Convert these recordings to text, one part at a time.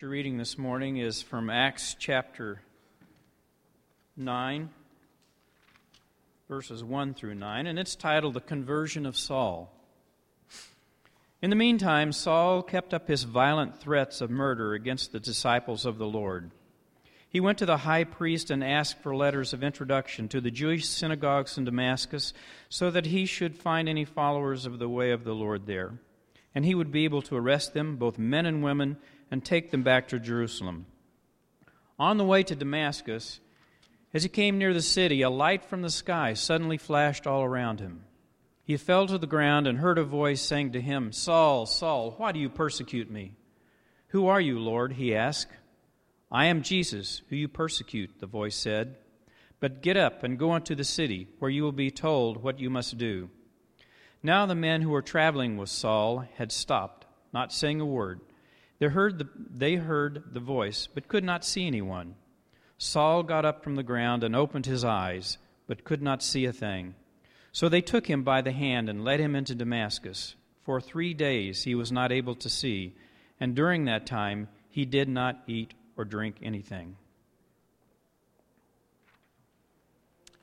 Your reading this morning is from Acts chapter 9, verses 1 through 9, and it's titled The Conversion of Saul. In the meantime, Saul kept up his violent threats of murder against the disciples of the Lord. He went to the high priest and asked for letters of introduction to the Jewish synagogues in Damascus so that he should find any followers of the way of the Lord there. And he would be able to arrest them, both men and women and take them back to Jerusalem. On the way to Damascus, as he came near the city, a light from the sky suddenly flashed all around him. He fell to the ground and heard a voice saying to him, Saul, Saul, why do you persecute me? Who are you, Lord? he asked. I am Jesus, who you persecute, the voice said. But get up and go into the city, where you will be told what you must do. Now the men who were traveling with Saul had stopped, not saying a word. They heard, the, they heard the voice, but could not see anyone. Saul got up from the ground and opened his eyes, but could not see a thing. So they took him by the hand and led him into Damascus. For three days he was not able to see, and during that time he did not eat or drink anything.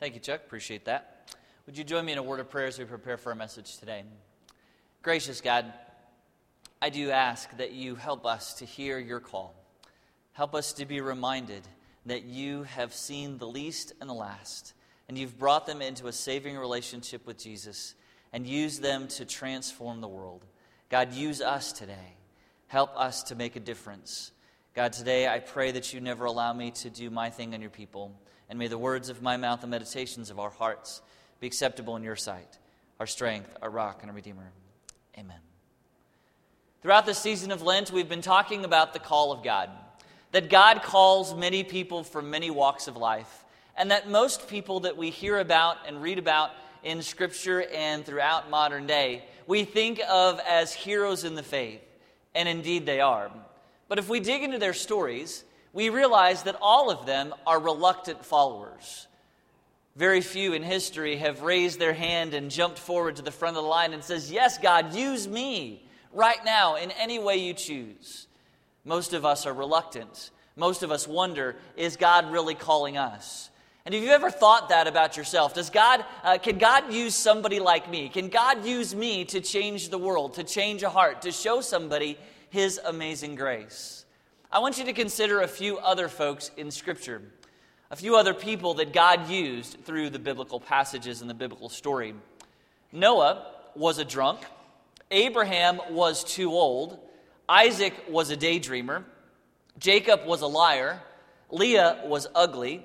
Thank you, Chuck. Appreciate that. Would you join me in a word of prayer as we prepare for our message today? Gracious God, I do ask that you help us to hear your call. Help us to be reminded that you have seen the least and the last, and you've brought them into a saving relationship with Jesus and used them to transform the world. God, use us today. Help us to make a difference. God, today I pray that you never allow me to do my thing on your people, and may the words of my mouth and meditations of our hearts be acceptable in your sight, our strength, our rock, and our Redeemer. Amen. Throughout the season of Lent, we've been talking about the call of God. That God calls many people from many walks of life, and that most people that we hear about and read about in Scripture and throughout modern day, we think of as heroes in the faith, and indeed they are. But if we dig into their stories, we realize that all of them are reluctant followers. Very few in history have raised their hand and jumped forward to the front of the line and says, "Yes, God, use me." Right now in any way you choose. Most of us are reluctant. Most of us wonder, is God really calling us? And have you ever thought that about yourself? Does God, uh, can God use somebody like me? Can God use me to change the world, to change a heart, to show somebody His amazing grace? I want you to consider a few other folks in Scripture, a few other people that God used through the biblical passages and the biblical story. Noah was a drunk. Abraham was too old. Isaac was a daydreamer. Jacob was a liar. Leah was ugly.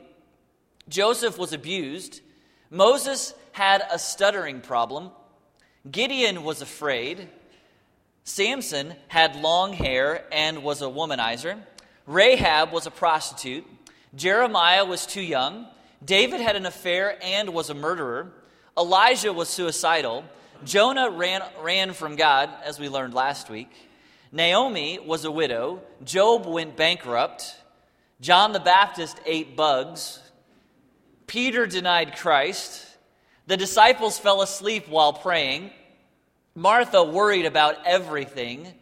Joseph was abused. Moses had a stuttering problem. Gideon was afraid. Samson had long hair and was a womanizer. Rahab was a prostitute. Jeremiah was too young. David had an affair and was a murderer. Elijah was suicidal. Jonah ran, ran from God, as we learned last week. Naomi was a widow. Job went bankrupt. John the Baptist ate bugs. Peter denied Christ. The disciples fell asleep while praying. Martha worried about everything.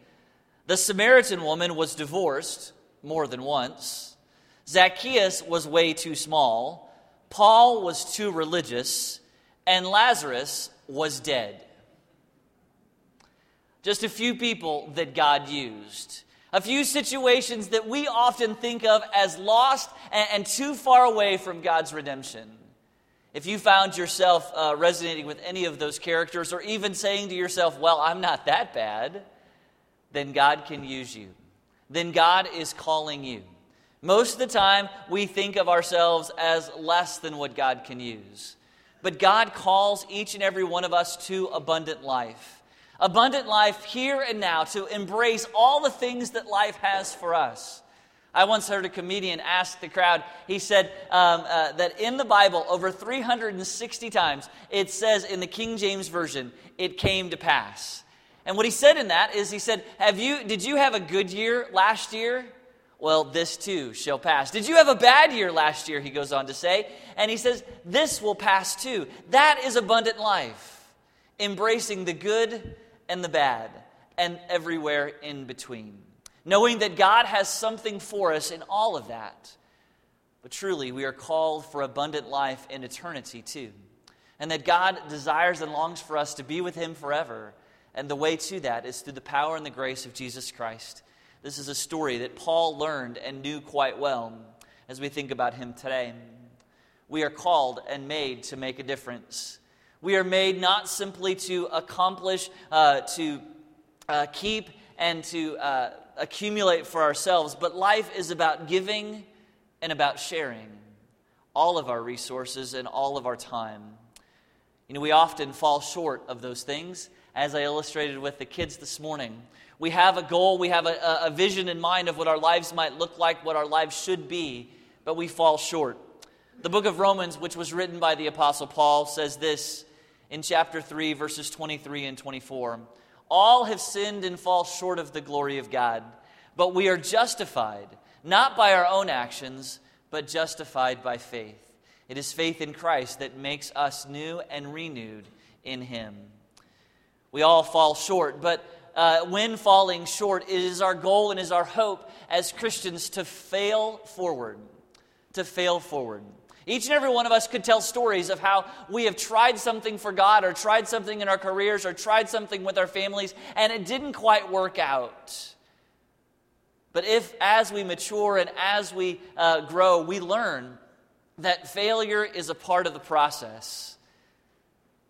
The Samaritan woman was divorced more than once. Zacchaeus was way too small. Paul was too religious. And Lazarus was dead. Just a few people that God used. A few situations that we often think of as lost and, too far away from God's redemption. If you found yourself uh, resonating with any of those characters, or even saying to yourself, Well, I'm not that bad, then God can use you. Then God is calling you. Most of the time, we think of ourselves as less than what God can use. But God calls each and every one of us to abundant life abundant life here and now, to embrace all the things that life has for us. I once heard a comedian ask the crowd, he said um, uh, that in the Bible, over 360 times, it says in the King James Version, it came to pass. And what he said in that is, he said, have you, Did you have a good year last year? Well, this too shall pass. Did you have a bad year last year? He goes on to say. And he says, This will pass too. That is abundant life, embracing the good and the bad, and everywhere in between. knowing that God has something for us in all of that. But truly, we are called for abundant life in eternity too. And that God desires and longs for us to be with Him forever. And the way to that is through the power and the grace of Jesus Christ. This is a story that Paul learned and knew quite well as we think about him today. We are called and made to make a difference. We are made not simply to accomplish, uh, to uh, keep, and to uh, accumulate for ourselves, but life is about giving and about sharing all of our resources and all of our time. You know, we often fall short of those things, as I illustrated with the kids this morning. We have a goal, we have a, a vision in mind of what our lives might look like, what our lives should be, but we fall short. The book of Romans, which was written by the Apostle Paul, says this in chapter 3, verses 23 and 24 All have sinned and fall short of the glory of God, but we are justified, not by our own actions, but justified by faith. It is faith in Christ that makes us new and renewed in Him. We all fall short, but uh, when falling short, it is our goal and is our hope as Christians to fail forward. To fail forward. Each and every one of us could tell stories of how we have tried something for God or tried something in our careers or tried something with our families and it didn't quite work out. But if, as we mature and as we uh, grow, we learn that failure is a part of the process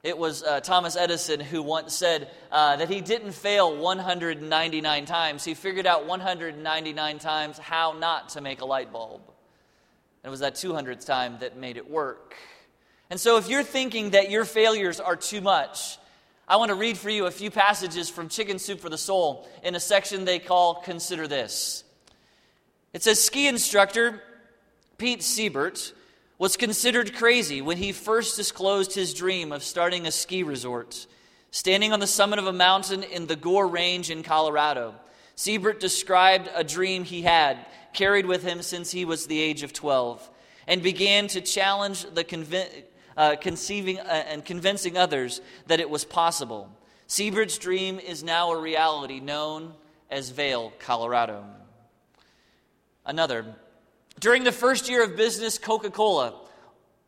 it was uh, Thomas Edison who once said uh, that he didn't fail 199 times. He figured out 199 times how not to make a light bulb. It was that 200th time that made it work. And so, if you're thinking that your failures are too much, I want to read for you a few passages from Chicken Soup for the Soul in a section they call Consider This. It says, Ski instructor Pete Siebert was considered crazy when he first disclosed his dream of starting a ski resort. Standing on the summit of a mountain in the Gore Range in Colorado, Siebert described a dream he had carried with him since he was the age of 12 and began to challenge the uh, conceiving uh, and convincing others that it was possible. Siebert's dream is now a reality known as Vail, Colorado. Another, during the first year of business, Coca Cola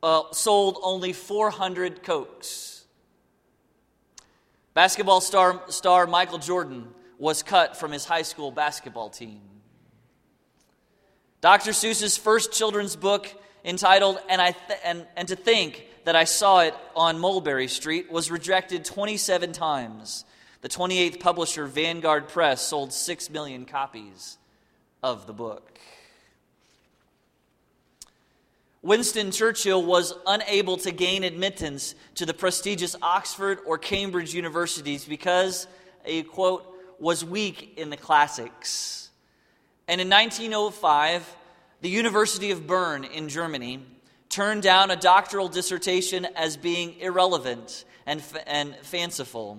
uh, sold only 400 Cokes. Basketball star, star Michael Jordan was cut from his high school basketball team. Dr. Seuss's first children's book, entitled and, I th- and, and to Think That I Saw It on Mulberry Street, was rejected 27 times. The 28th publisher, Vanguard Press, sold 6 million copies of the book. Winston Churchill was unable to gain admittance to the prestigious Oxford or Cambridge universities because a quote was weak in the classics. And in 1905, the University of Bern in Germany turned down a doctoral dissertation as being irrelevant and, f- and fanciful.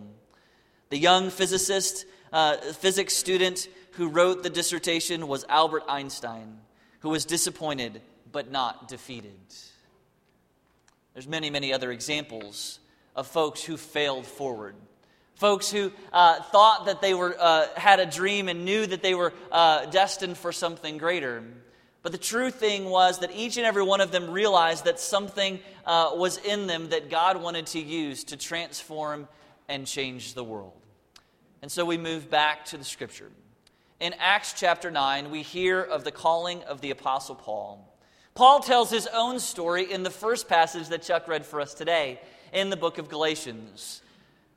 The young physicist, uh, physics student who wrote the dissertation was Albert Einstein, who was disappointed but not defeated. There's many, many other examples of folks who failed forward. Folks who uh, thought that they were, uh, had a dream and knew that they were uh, destined for something greater. But the true thing was that each and every one of them realized that something uh, was in them that God wanted to use to transform and change the world. And so we move back to the scripture. In Acts chapter 9, we hear of the calling of the Apostle Paul. Paul tells his own story in the first passage that Chuck read for us today in the book of Galatians.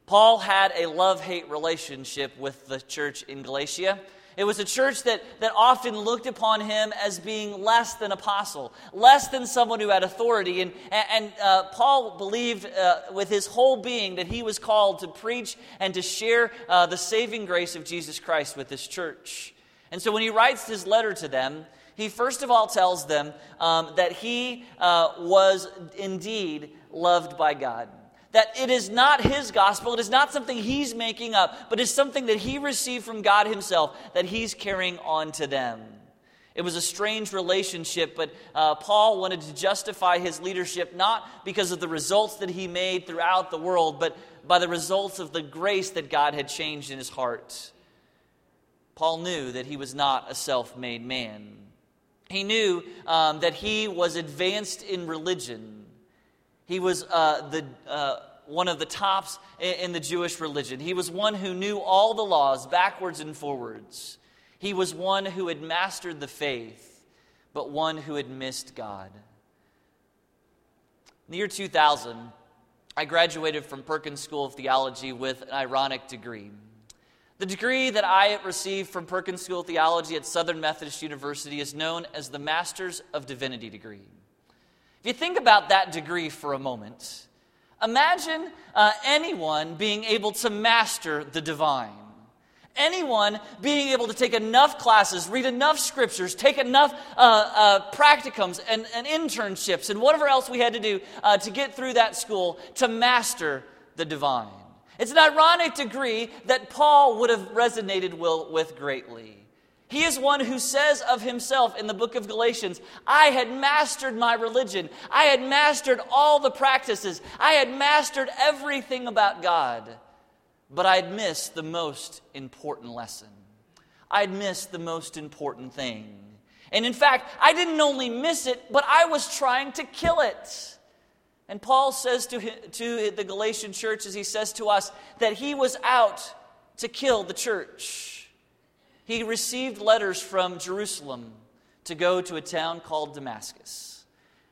Paul had a love hate relationship with the church in Galatia. It was a church that, that often looked upon him as being less than apostle, less than someone who had authority. And, and uh, Paul believed uh, with his whole being that he was called to preach and to share uh, the saving grace of Jesus Christ with this church. And so when he writes his letter to them, he first of all tells them um, that he uh, was indeed loved by God. That it is not his gospel, it is not something he's making up, but it's something that he received from God himself that he's carrying on to them. It was a strange relationship, but uh, Paul wanted to justify his leadership not because of the results that he made throughout the world, but by the results of the grace that God had changed in his heart. Paul knew that he was not a self made man. He knew um, that he was advanced in religion. He was uh, the, uh, one of the tops in, in the Jewish religion. He was one who knew all the laws backwards and forwards. He was one who had mastered the faith, but one who had missed God. In the year 2000, I graduated from Perkins School of Theology with an ironic degree. The degree that I received from Perkins School of Theology at Southern Methodist University is known as the Master's of Divinity degree. If you think about that degree for a moment, imagine uh, anyone being able to master the divine. Anyone being able to take enough classes, read enough scriptures, take enough uh, uh, practicums and, and, internships and whatever else we had to do uh, to get through that school to master the divine. It's an ironic degree that Paul would have resonated with greatly. He is one who says of himself in the book of Galatians, I had mastered my religion. I had mastered all the practices. I had mastered everything about God. But I'd missed the most important lesson. I'd missed the most important thing. And in fact, I didn't only miss it, but I was trying to kill it. And Paul says to, to the Galatian church, as he says to us, that he was out to kill the church. He received letters from Jerusalem to go to a town called Damascus.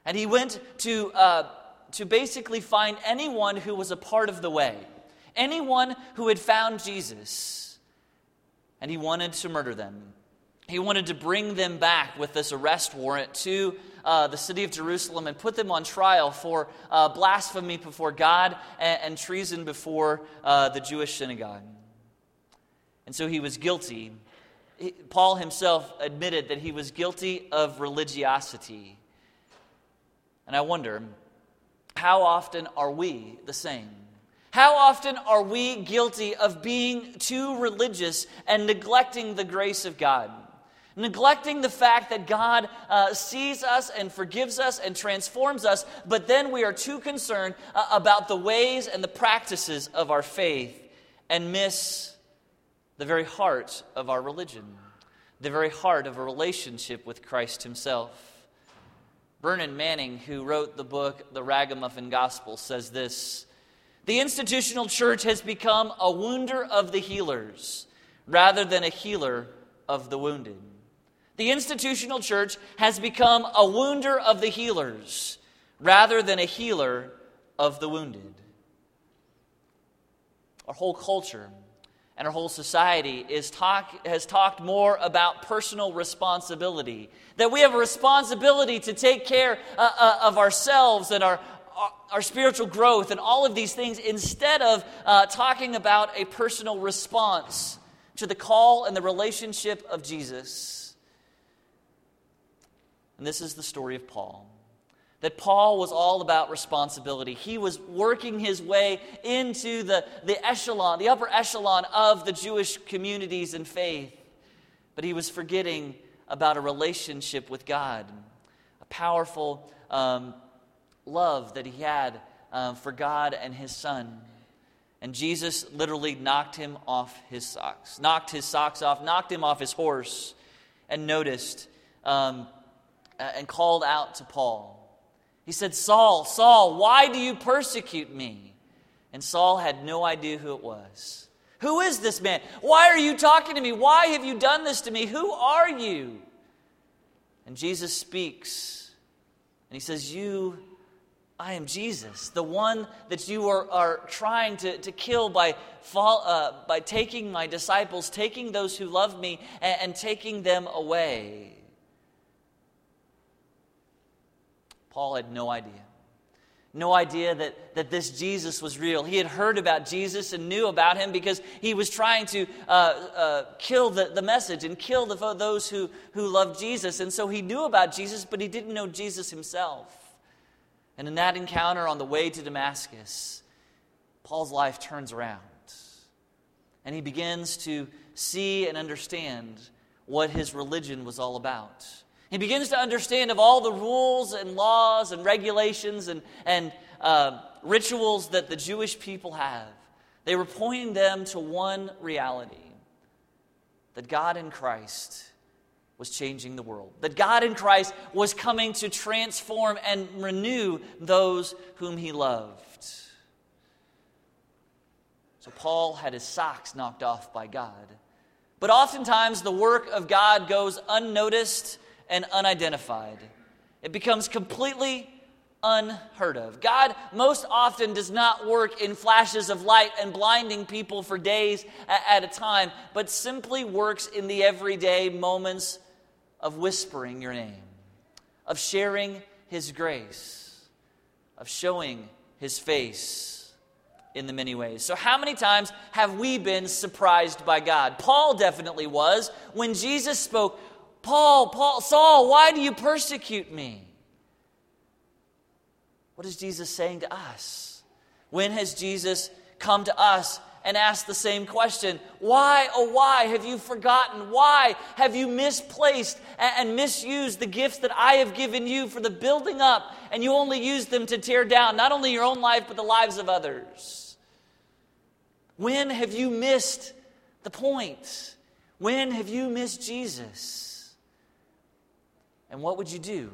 And he went to, uh, to basically find anyone who was a part of the way, anyone who had found Jesus. And he wanted to murder them. He wanted to bring them back with this arrest warrant to uh, the city of Jerusalem and put them on trial for uh, blasphemy before God and, and treason before uh, the Jewish synagogue. And so he was guilty. Paul himself admitted that he was guilty of religiosity. And I wonder, how often are we the same? How often are we guilty of being too religious and neglecting the grace of God? neglecting the fact that God uh, sees us and forgives us and transforms us, but then we are too concerned uh, about the ways and the practices of our faith and miss the very heart of our religion, the very heart of a relationship with Christ Himself. Brennan Manning, who wrote the book The Ragamuffin Gospel, says this The institutional church has become a wounder of the healers rather than a healer of the wounded. The institutional church has become a wounder of the healers rather than a healer of the wounded. Our whole culture and our whole society is talk, has talked more about personal responsibility. That we have a responsibility to take care uh, uh, of ourselves and our, our, our, spiritual growth and all of these things instead of uh, talking about a personal response to the call and the relationship of Jesus. And this is the story of Paul. That Paul was all about responsibility. He was working his way into the, the echelon, the upper echelon of the Jewish communities and faith. But he was forgetting about a relationship with God, a powerful um, love that he had um, for God and his son. And Jesus literally knocked him off his socks, knocked his socks off, knocked him off his horse, and noticed um, and called out to Paul. He said, Saul, Saul, why do you persecute me? And Saul had no idea who it was. Who is this man? Why are you talking to me? Why have you done this to me? Who are you? And Jesus speaks, and he says, You, I am Jesus, the one that you are, are trying to, to kill by, fall, uh, by taking my disciples, taking those who love me, and, and taking them away. Paul had no idea. No idea that, that this Jesus was real. He had heard about Jesus and knew about him because he was trying to uh, uh, kill the, the message and kill the, those who, who loved Jesus. And so he knew about Jesus, but he didn't know Jesus himself. And in that encounter on the way to Damascus, Paul's life turns around. And he begins to see and understand what his religion was all about. He begins to understand of all the rules and laws and regulations and, and uh, rituals that the Jewish people have. They were pointing them to one reality that God in Christ was changing the world, that God in Christ was coming to transform and renew those whom he loved. So Paul had his socks knocked off by God. But oftentimes the work of God goes unnoticed and unidentified. It becomes completely unheard of. God most often does not work in flashes of light and blinding people for days at a time, but simply works in the everyday moments of whispering your name, of sharing His grace, of showing His face in the many ways. So, how many times have we been surprised by God? Paul definitely was. When Jesus spoke, Paul, Paul, Saul, why do you persecute me? What is Jesus saying to us? When has Jesus come to us and asked the same question? Why, oh, why have you forgotten? Why have you misplaced and misused the gifts that I have given you for the building up, and you only use them to tear down not only your own life, but the lives of others? When have you missed the point? When have you missed Jesus? And what would you do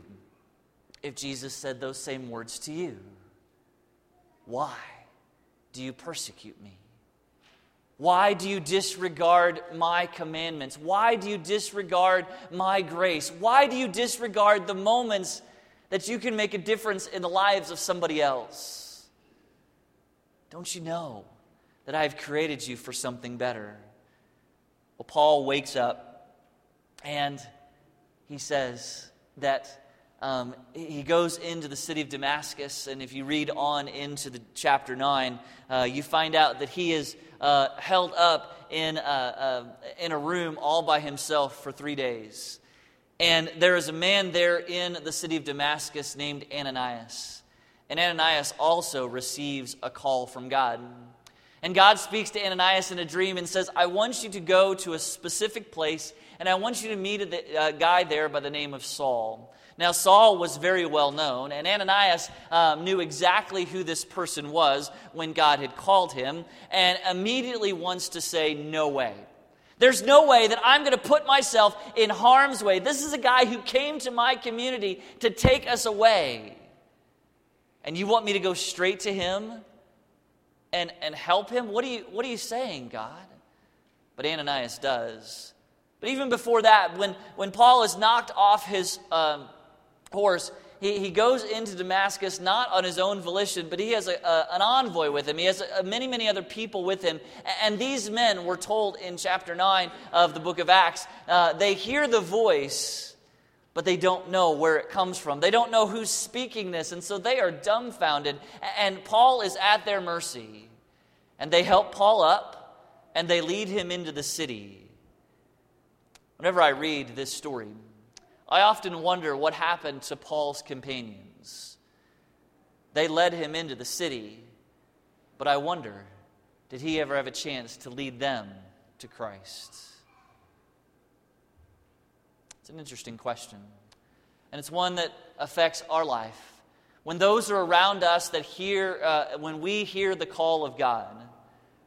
if Jesus said those same words to you? Why do you persecute me? Why do you disregard my commandments? Why do you disregard my grace? Why do you disregard the moments that you can make a difference in the lives of somebody else? Don't you know? that I have created you for something better. Well, Paul wakes up and he says that um, he goes into the city of Damascus, and if you read on into the chapter 9, uh, you find out that he is uh, held up in a, uh, in a room all by himself for three days. And there is a man there in the city of Damascus named Ananias. And Ananias also receives a call from God. And God speaks to Ananias in a dream and says, I want you to go to a specific place, and I want you to meet a guy there by the name of Saul. Now, Saul was very well known, and Ananias um, knew exactly who this person was when God had called him, and immediately wants to say, No way. There's no way that I'm going to put myself in harm's way. This is a guy who came to my community to take us away. And you want me to go straight to him and, and help him? What are, you, what are you saying, God? But Ananias does. But even before that, when, when Paul is knocked off his um, horse, he, he goes into Damascus not on his own volition, but he has a, a, an envoy with him. He has a, many, many other people with him. And these men were told in chapter 9 of the book of Acts, uh, they hear the voice but they don't know where it comes from. They don't know who's speaking this, and so they are dumbfounded. And Paul is at their mercy. And they help Paul up and they lead him into the city. Whenever I read this story, I often wonder what happened to Paul's companions. They led him into the city, but I wonder did he ever have a chance to lead them to Christ? It's an interesting question. And it's one that affects our life. When those are around us that hear, uh, when we hear the call of God,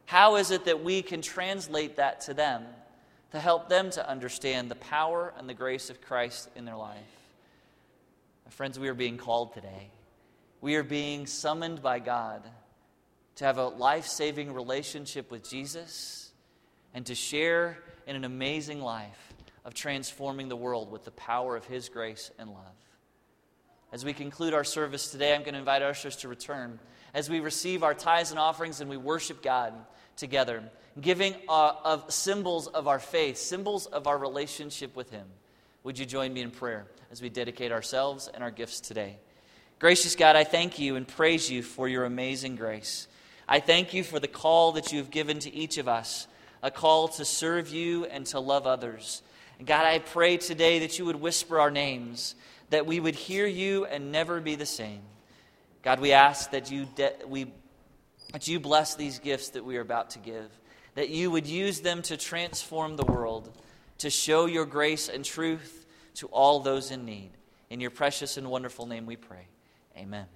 how is it that we can translate that to them to help them to understand the power and the grace of Christ in their life? My friends, we are being called today. We are being summoned by God to have a life saving relationship with Jesus and to share in an amazing life of transforming the world with the power of His grace and love. As we conclude our service today, I'm going to invite ushers to return as we receive our tithes and offerings and we worship God together, giving uh, of symbols of our faith, symbols of our relationship with Him. Would you join me in prayer as we dedicate ourselves and our gifts today? Gracious God, I thank you and praise you for your amazing grace. I thank you for the call that you have given to each of us, a call to serve you and to love others. And God, I pray today that you would whisper our names, that we would hear you and never be the same. God, we ask that you, de- we, that you bless these gifts that we are about to give, that you would use them to transform the world, to show your grace and truth to all those in need. In your precious and wonderful name we pray. Amen.